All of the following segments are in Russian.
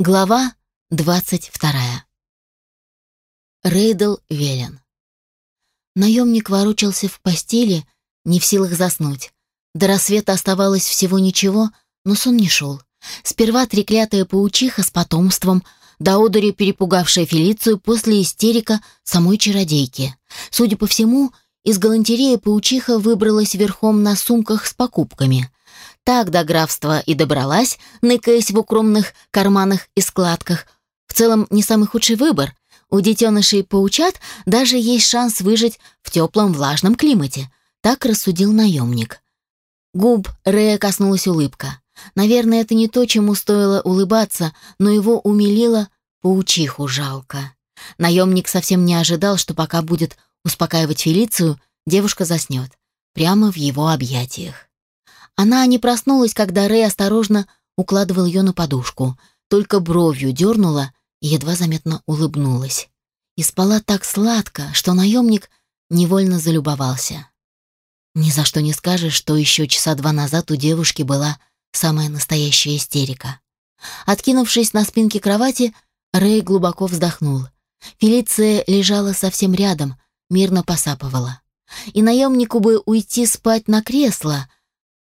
Глава 22. Рейдл Велен. Наемник ворочался в постели, не в силах заснуть. До рассвета оставалось всего ничего, но сон не шел. Сперва треклятая паучиха с потомством, до одури перепугавшая Фелицию после истерика самой чародейки. Судя по всему, из галантерея паучиха выбралась верхом на сумках с покупками. Так до графства и добралась, ныкаясь в укромных карманах и складках. В целом, не самый худший выбор. У детенышей паучат даже есть шанс выжить в теплом влажном климате. Так рассудил наемник. Губ Рея коснулась улыбка. Наверное, это не то, чему стоило улыбаться, но его умилило паучиху жалко. Наемник совсем не ожидал, что пока будет успокаивать Фелицию, девушка заснет. Прямо в его объятиях. Она не проснулась, когда Рэй осторожно укладывал ее на подушку, только бровью дернула и едва заметно улыбнулась. И спала так сладко, что наемник невольно залюбовался. Ни за что не скажешь, что еще часа два назад у девушки была самая настоящая истерика. Откинувшись на спинке кровати, Рэй глубоко вздохнул. Фелиция лежала совсем рядом, мирно посапывала. И наемнику бы уйти спать на кресло,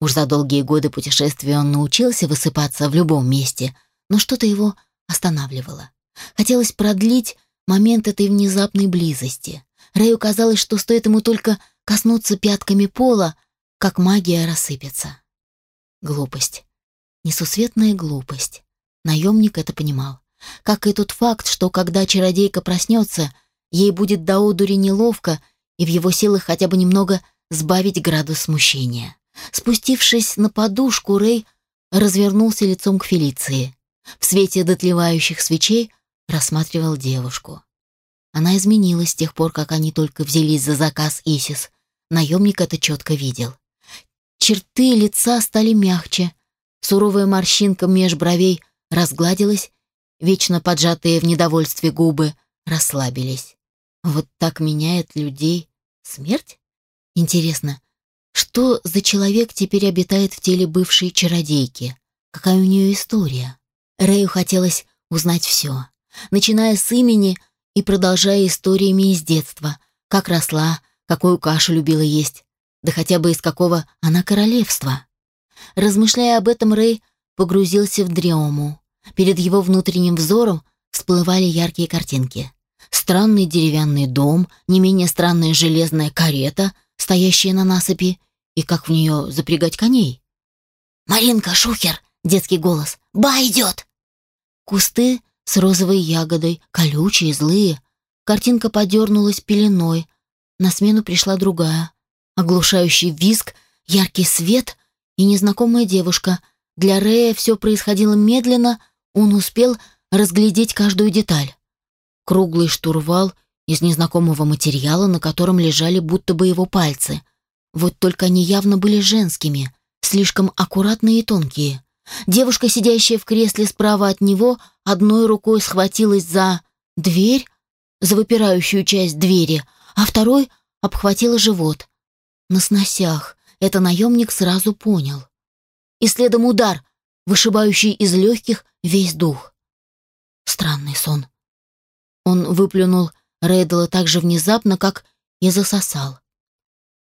Уж за долгие годы путешествий он научился высыпаться в любом месте, но что-то его останавливало. Хотелось продлить момент этой внезапной близости. Рэю казалось, что стоит ему только коснуться пятками пола, как магия рассыпется. Глупость. Несусветная глупость. Наемник это понимал. Как и тот факт, что когда чародейка проснется, ей будет до одури неловко, и в его силах хотя бы немного сбавить градус смущения. Спустившись на подушку, Рэй развернулся лицом к Фелиции. В свете дотлевающих свечей рассматривал девушку. Она изменилась с тех пор, как они только взялись за заказ Исис. Наемник это четко видел. Черты лица стали мягче, суровая морщинка меж бровей разгладилась, вечно поджатые в недовольстве губы расслабились. Вот так меняет людей смерть? Интересно, что за человек теперь обитает в теле бывшей чародейки? Какая у нее история? Рэю хотелось узнать все, начиная с имени и продолжая историями из детства, как росла, какую кашу любила есть, да хотя бы из какого она королевства. Размышляя об этом, Рэй погрузился в дрему. Перед его внутренним взором всплывали яркие картинки. Странный деревянный дом, не менее странная железная карета, стоящая на насыпи, и как в нее запрягать коней? «Маринка, шухер!» — детский голос. «Ба идет!» Кусты с розовой ягодой, колючие, злые. Картинка подернулась пеленой. На смену пришла другая. Оглушающий визг, яркий свет и незнакомая девушка. Для Рея все происходило медленно, он успел разглядеть каждую деталь. Круглый штурвал из незнакомого материала, на котором лежали будто бы его пальцы — вот только они явно были женскими, слишком аккуратные и тонкие. Девушка, сидящая в кресле справа от него, одной рукой схватилась за дверь, за выпирающую часть двери, а второй обхватила живот. На сносях это наемник сразу понял. И следом удар, вышибающий из легких весь дух. Странный сон. Он выплюнул Рейдла так же внезапно, как и засосал.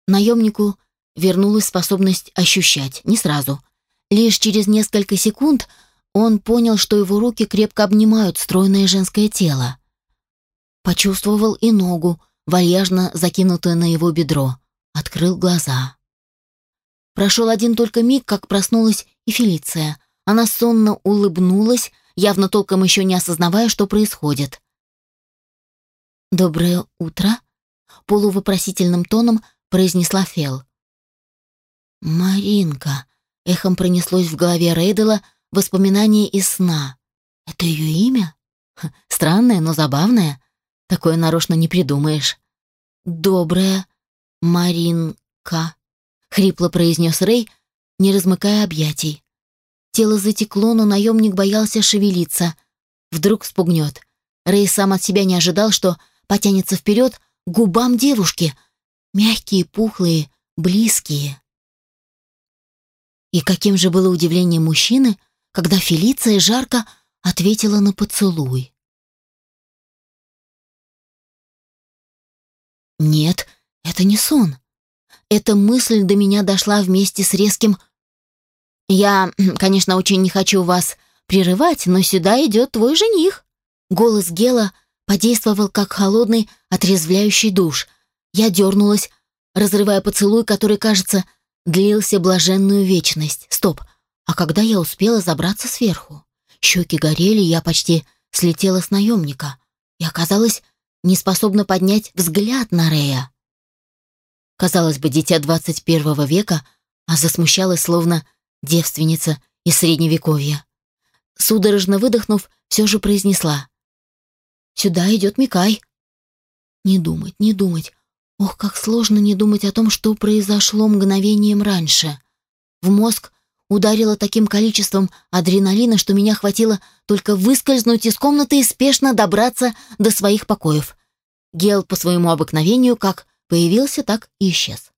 Наемнику вернулась способность ощущать, не сразу. Лишь через несколько секунд он понял, что его руки крепко обнимают стройное женское тело. Почувствовал и ногу, вальяжно закинутую на его бедро. Открыл глаза. Прошел один только миг, как проснулась и Фелиция. Она сонно улыбнулась, явно толком еще не осознавая, что происходит. «Доброе утро», — полувопросительным тоном произнесла Фел. «Маринка!» — эхом пронеслось в голове Рейдела воспоминание из сна. «Это ее имя? Ха, странное, но забавное. Такое нарочно не придумаешь». «Добрая Маринка!» — хрипло произнес Рей, не размыкая объятий. Тело затекло, но наемник боялся шевелиться. Вдруг спугнет. Рей сам от себя не ожидал, что потянется вперед к губам девушки, мягкие, пухлые, близкие. И каким же было удивление мужчины, когда Фелиция жарко ответила на поцелуй. Нет, это не сон. Эта мысль до меня дошла вместе с резким «Я, конечно, очень не хочу вас прерывать, но сюда идет твой жених». Голос Гела подействовал как холодный, отрезвляющий душ – я дернулась, разрывая поцелуй, который, кажется, длился блаженную вечность. Стоп, а когда я успела забраться сверху? Щеки горели, я почти слетела с наемника и оказалась неспособна поднять взгляд на Рея. Казалось бы, дитя 21 века, а засмущалась словно девственница из Средневековья. Судорожно выдохнув, все же произнесла. «Сюда идет Микай». «Не думать, не думать. Ох, как сложно не думать о том, что произошло мгновением раньше. В мозг ударило таким количеством адреналина, что меня хватило только выскользнуть из комнаты и спешно добраться до своих покоев. Гел по своему обыкновению как появился, так и исчез.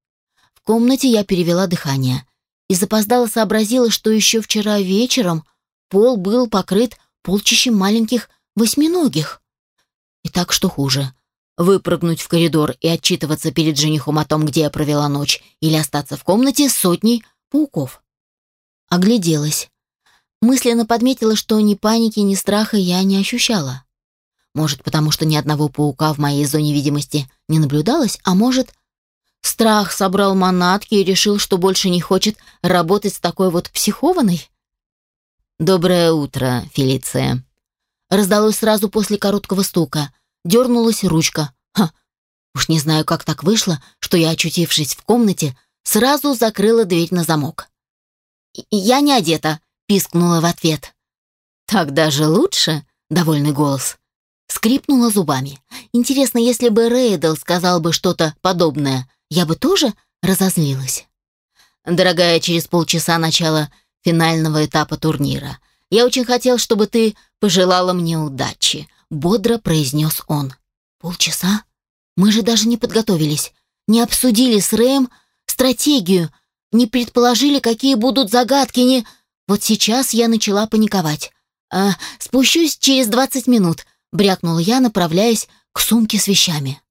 В комнате я перевела дыхание и запоздала сообразила, что еще вчера вечером пол был покрыт полчищем маленьких восьминогих. И так что хуже — Выпрыгнуть в коридор и отчитываться перед женихом о том, где я провела ночь, или остаться в комнате с сотней пауков. Огляделась. Мысленно подметила, что ни паники, ни страха я не ощущала. Может, потому что ни одного паука в моей зоне видимости не наблюдалось, а может, страх собрал манатки и решил, что больше не хочет работать с такой вот психованной? «Доброе утро, Фелиция!» Раздалось сразу после короткого стука — дернулась ручка. Ха! Уж не знаю, как так вышло, что я, очутившись в комнате, сразу закрыла дверь на замок. «Я не одета», — пискнула в ответ. «Так даже лучше», — довольный голос. Скрипнула зубами. «Интересно, если бы Рейдл сказал бы что-то подобное, я бы тоже разозлилась». «Дорогая, через полчаса начало финального этапа турнира. Я очень хотел, чтобы ты пожелала мне удачи бодро произнес он. Полчаса? Мы же даже не подготовились, не обсудили с Рэем стратегию, не предположили, какие будут загадки, не... Вот сейчас я начала паниковать. «А, спущусь через двадцать минут», — брякнула я, направляясь к сумке с вещами.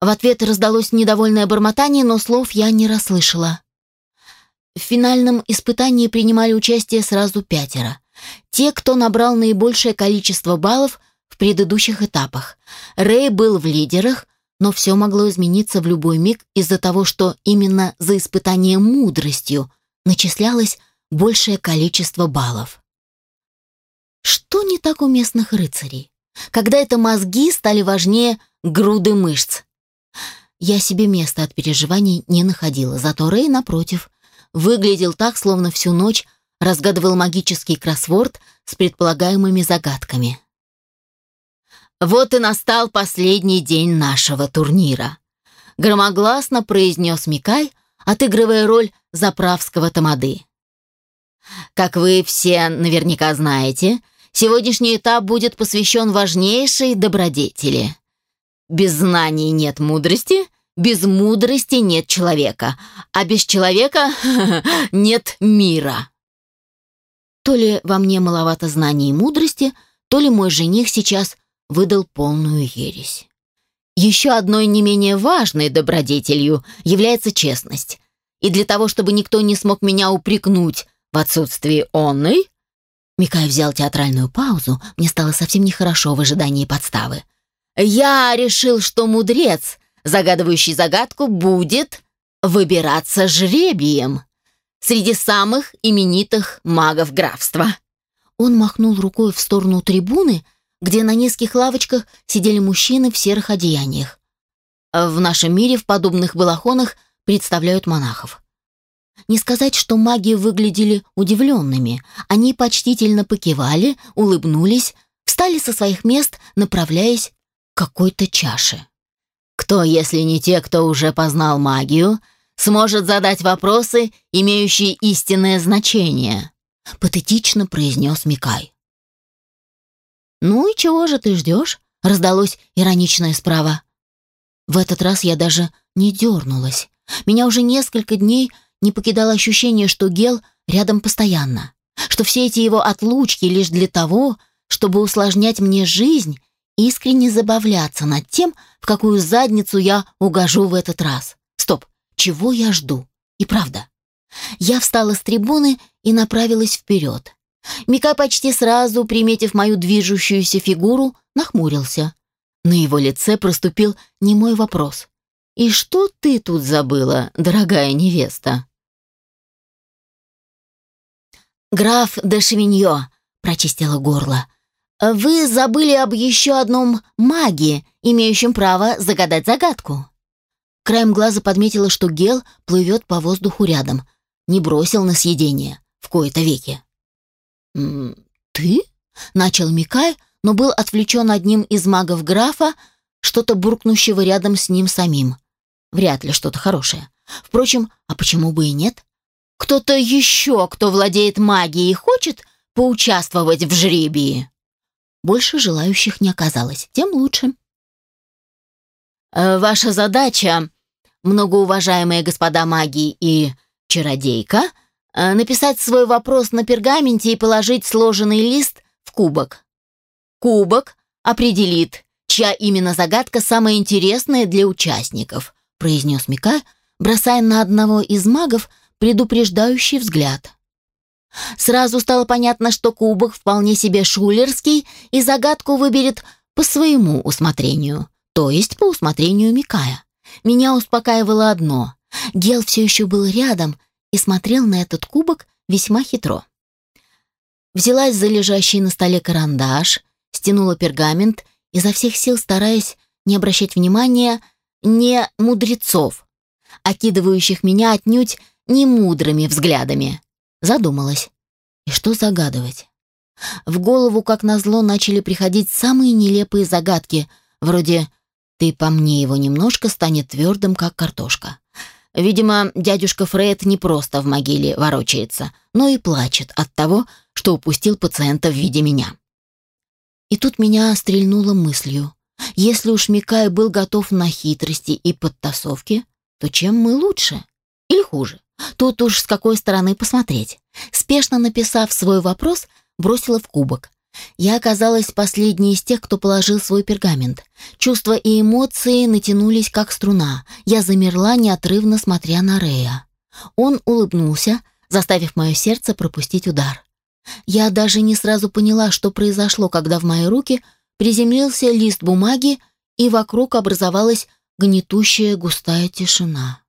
В ответ раздалось недовольное бормотание, но слов я не расслышала. В финальном испытании принимали участие сразу пятеро. Те, кто набрал наибольшее количество баллов — в предыдущих этапах. Рэй был в лидерах, но все могло измениться в любой миг из-за того, что именно за испытание мудростью начислялось большее количество баллов. Что не так у местных рыцарей? Когда это мозги стали важнее груды мышц? Я себе места от переживаний не находила, зато Рэй, напротив, выглядел так, словно всю ночь разгадывал магический кроссворд с предполагаемыми загадками. «Вот и настал последний день нашего турнира», — громогласно произнес Микай, отыгрывая роль заправского тамады. «Как вы все наверняка знаете, сегодняшний этап будет посвящен важнейшей добродетели. Без знаний нет мудрости, без мудрости нет человека, а без человека нет мира». То ли во мне маловато знаний и мудрости, то ли мой жених сейчас выдал полную ересь. Еще одной не менее важной добродетелью является честность. И для того, чтобы никто не смог меня упрекнуть в отсутствии онной... Микай взял театральную паузу, мне стало совсем нехорошо в ожидании подставы. «Я решил, что мудрец, загадывающий загадку, будет выбираться жребием среди самых именитых магов графства». Он махнул рукой в сторону трибуны, где на низких лавочках сидели мужчины в серых одеяниях. В нашем мире в подобных балахонах представляют монахов. Не сказать, что маги выглядели удивленными. Они почтительно покивали, улыбнулись, встали со своих мест, направляясь к какой-то чаше. «Кто, если не те, кто уже познал магию, сможет задать вопросы, имеющие истинное значение?» Патетично произнес Микай. «Ну и чего же ты ждешь?» — раздалось ироничное справа. В этот раз я даже не дернулась. Меня уже несколько дней не покидало ощущение, что Гел рядом постоянно, что все эти его отлучки лишь для того, чтобы усложнять мне жизнь, и искренне забавляться над тем, в какую задницу я угожу в этот раз. Стоп, чего я жду? И правда. Я встала с трибуны и направилась вперед. Микай почти сразу, приметив мою движущуюся фигуру, нахмурился. На его лице проступил немой вопрос. «И что ты тут забыла, дорогая невеста?» «Граф де Шевиньо», — прочистила горло, — «вы забыли об еще одном маге, имеющем право загадать загадку». Краем глаза подметила, что гел плывет по воздуху рядом, не бросил на съедение в кои-то веки. «Ты?» — начал Микай, но был отвлечен одним из магов графа, что-то буркнущего рядом с ним самим. Вряд ли что-то хорошее. Впрочем, а почему бы и нет? Кто-то еще, кто владеет магией, хочет поучаствовать в жребии? Больше желающих не оказалось, тем лучше. Э, «Ваша задача, многоуважаемые господа маги и чародейка — Э, написать свой вопрос на пергаменте и положить сложенный лист в кубок. Кубок определит, чья именно загадка самая интересная для участников, произнес Мика, бросая на одного из магов предупреждающий взгляд. Сразу стало понятно, что кубок вполне себе шулерский и загадку выберет по своему усмотрению, то есть по усмотрению Микая. Меня успокаивало одно — Гел все еще был рядом и смотрел на этот кубок весьма хитро. Взялась за лежащий на столе карандаш, стянула пергамент, изо всех сил стараясь не обращать внимания не мудрецов, окидывающих меня отнюдь не мудрыми взглядами. Задумалась. И что загадывать? В голову, как назло, начали приходить самые нелепые загадки, вроде «ты по мне его немножко станет твердым, как картошка». Видимо, дядюшка Фред не просто в могиле ворочается, но и плачет от того, что упустил пациента в виде меня. И тут меня стрельнуло мыслью. Если уж Микай был готов на хитрости и подтасовки, то чем мы лучше? Или хуже? Тут уж с какой стороны посмотреть. Спешно написав свой вопрос, бросила в кубок, я оказалась последней из тех, кто положил свой пергамент. Чувства и эмоции натянулись, как струна. Я замерла, неотрывно смотря на Рея. Он улыбнулся, заставив мое сердце пропустить удар. Я даже не сразу поняла, что произошло, когда в мои руки приземлился лист бумаги, и вокруг образовалась гнетущая густая тишина.